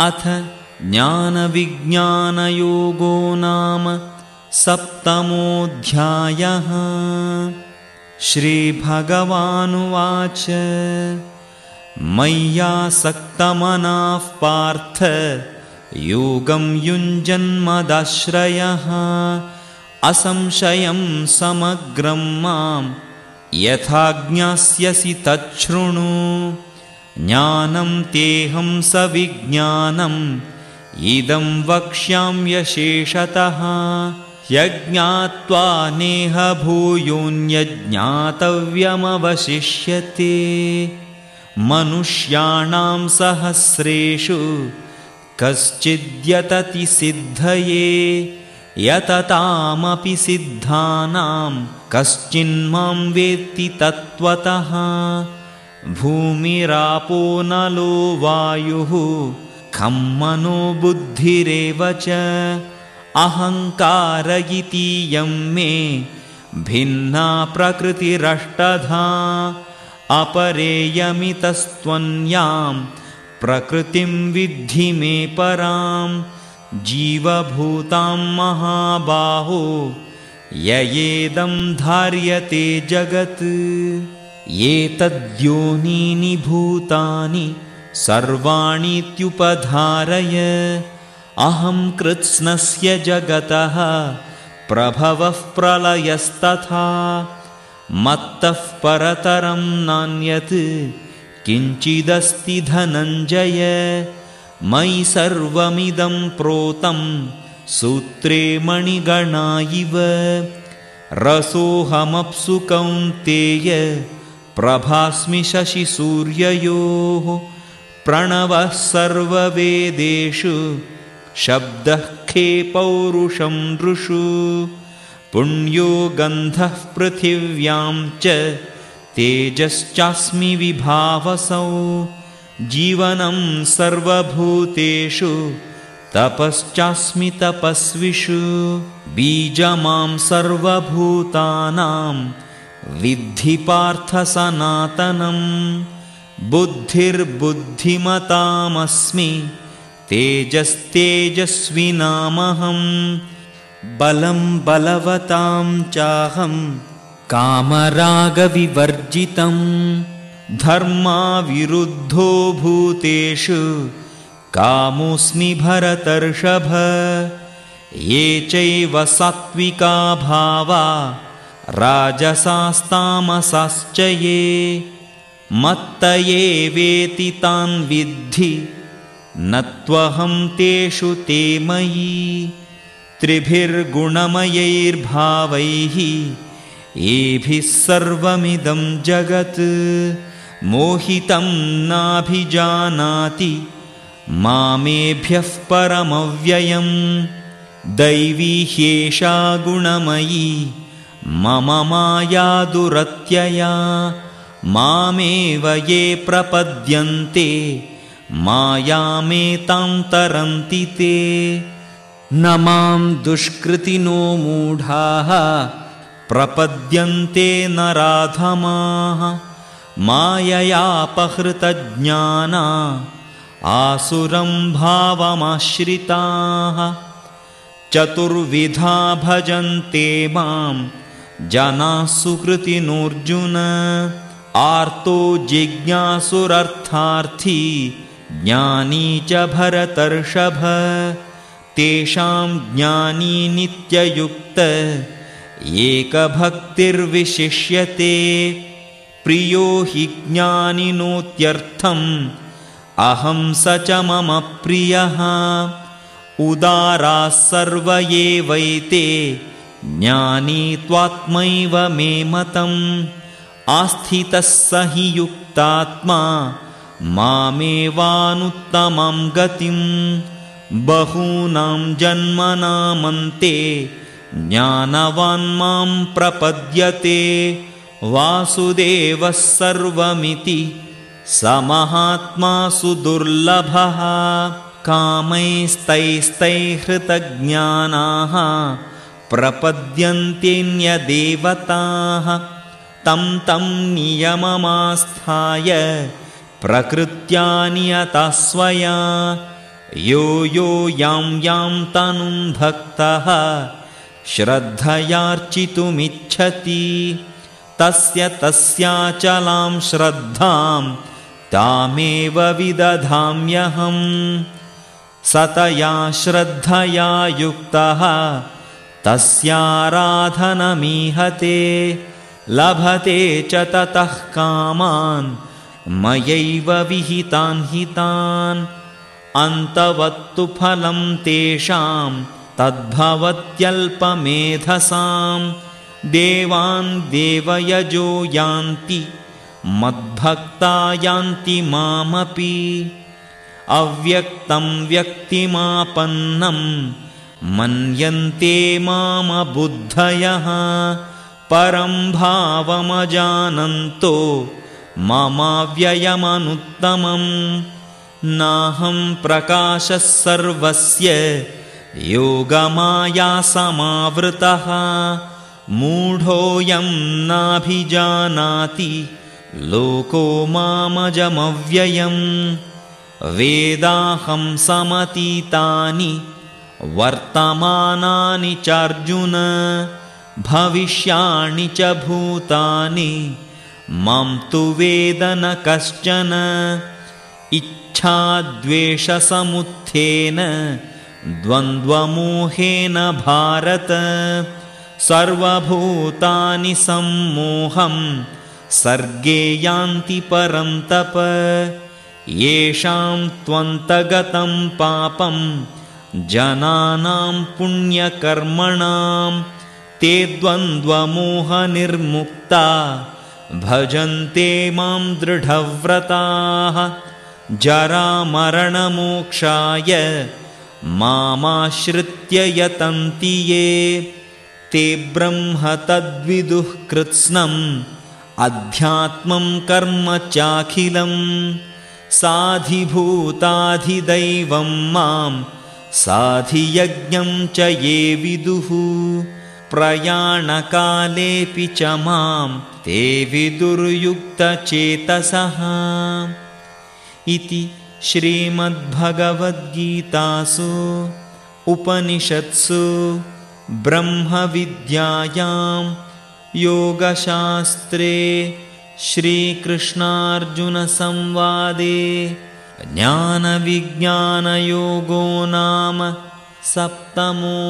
अथ ज्ञानविज्ञानयोगो नाम सप्तमोऽध्यायः। श्रीभगवानुवाच। मय्यासक्तमनाः पार्थ योगं युञ्जन्मदाश्रयः। असंशयं समग्रं मां यथा ज्ञास्यसि तच्छृणु ज्ञानं तेऽहं सविज्ञानम् इदं वक्ष्याम्यशेषतः यज्ञात्वा नेह भूयोऽन्यज्ञातव्यमवशिष्यते मनुष्याणां सहस्रेषु कश्चिद्यतति सिद्धये यततामपि सिद्धानां कश्चिन्मां वेत्ति तत्त्वतः भूमिरापो नलो वायुः खं मनो बुद्धिरेव च। अहङ्कार इतीयं मे भिन्ना प्रकृतिरष्टधा। अपरेयमितस्त्वन्यां प्रकृतिं विद्धि मे परां जीवभूतां महाबाहो ययेदं धार्यते जगत् एतद्योनीनि भूतानि सर्वाणीत्युपधारय। अहं कृत्स्नस्य जगतः प्रभवः प्रलयस्तथा। मत्तः परतरं नान्यत् किञ्चिदस्ति धनञ्जय। मयि सर्वमिदं प्रोतं सूत्रे मणिगणा इव। रसोऽहमप्सु कौन्तेय प्रभास्मि शशिसूर्ययोः प्रणवः सर्ववेदेषु शब्दः खे पौरुषं नृषु पुण्यो गन्धः पृथिव्यां च तेजश्चास्मि विभावसौ जीवनं सर्वभूतेषु तपश्चास्मि तपस्विषु बीजमां सर्वभूतानां विद्धि पार्थसनातनम् बुद्धिर्बुद्धिमतामस्मि। तेजस्तेजस्विनामहं। बलं बलवतां चाहं। कामरागविवर्जितं। धर्माविरुद्धो भूतेषु। कामोऽस्मि भरतर्षभ। ये चैव सात्विका भावा राजसास्तामसाश्च ये मत्त एवेति तान् विद्धि न त्वहं तेषु ते मयि त्रिभिर्गुणमयैर्भावैः एभिः सर्वमिदं जगत् मोहितं नाभिजानाति मामेभ्यः परमव्ययं दैवी ह्येषा गुणमयी मम माया दुरत्यया मामेव ये प्रपद्यन्ते मायामेतां तरन्ति ते। न मां दुष्कृतिनो मूढाः प्रपद्यन्ते नराधमाः माययापहृतज्ञाना आसुरं भावमाश्रिताः। चतुर्विधा भजन्ते मां जनाः सुकृतिनोऽर्जुन आर्तो जिज्ञासुरर्थार्थी ज्ञानी च भरतर्षभ। तेषां ज्ञानी नित्ययुक्त एकभक्तिर्विशिष्यते। प्रियो हि ज्ञानिनोत्यर्थम् अहं स च मम प्रियः। उदाराः सर्व एवैते ज्ञानी त्वात्मैव मे मतम्। आस्थितः स हि युक्तात्मा मामेवानुत्तमं गतिं बहूनां जन्मनामन्ते ज्ञानवान् मां प्रपद्यते। वासुदेवः सर्वमिति स महात्मासु दुर्लभः कामैस्तैस्तैहृतज्ञानाः प्रपद्यन्त्यन्यदेवताः तं तं नियममास्थाय प्रकृत्या नियता स्वया। यो यो यां यां तनुं भक्तः श्रद्धयार्चितुमिच्छति। तस्य तस्याचलां श्रद्धां तामेव विदधाम्यहम्। सतया श्रद्धया युक्तः तस्याराधनमीहते लभते च ततः कामान् मयैव विहितान् हितान्। अन्तवत्तु फलं तेषां तद्भवत्यल्पमेधसां देवान् देवयजो यान्ति मद्भक्ता यान्ति मामपि। अव्यक्तं व्यक्तिमापन्नं मन्यन्ते मामबुद्धयः परं भावमजानन्तो ममाव्ययमनुत्तमम्। नाहं प्रकाशः सर्वस्य योगमायासमावृतः मूढोऽयं नाभिजानाति लोको मामजमव्ययम्। वेदाहं समतीतानि वर्तमानानि चार्जुन भविष्याणि च भूतानि मां तु वेद न कश्चन इच्छाद्वेषसमुत्थेन द्वन्द्वमोहेन भारत सर्वभूतानि सम्मोहं सर्गे यान्ति परन्तप येषां त्वन्तगतं पापं जनानां पुण्यकर्मणां ते द्वन्द्वमोहनिर्मुक्ता भजन्ते मां दृढव्रताः जरामरणमोक्षाय मामाश्रित्य यतन्ति ये। ते ब्रह्म तद्विदुः कृत्स्नम् अध्यात्मं कर्म चाखिलम् साधिभूताधिदैवं मां साधियज्ञं च ये विदुः। प्रयाणकालेऽपि च मां ते विदुर्युक्तचेतसः। इति श्रीमद्भगवद्गीतासु उपनिषत्सु ब्रह्मविद्यायां योगशास्त्रे श्रीकृष्णार्जुनसंवादे ज्ञानविज्ञानयोगो नाम सप्तमोऽध्यायः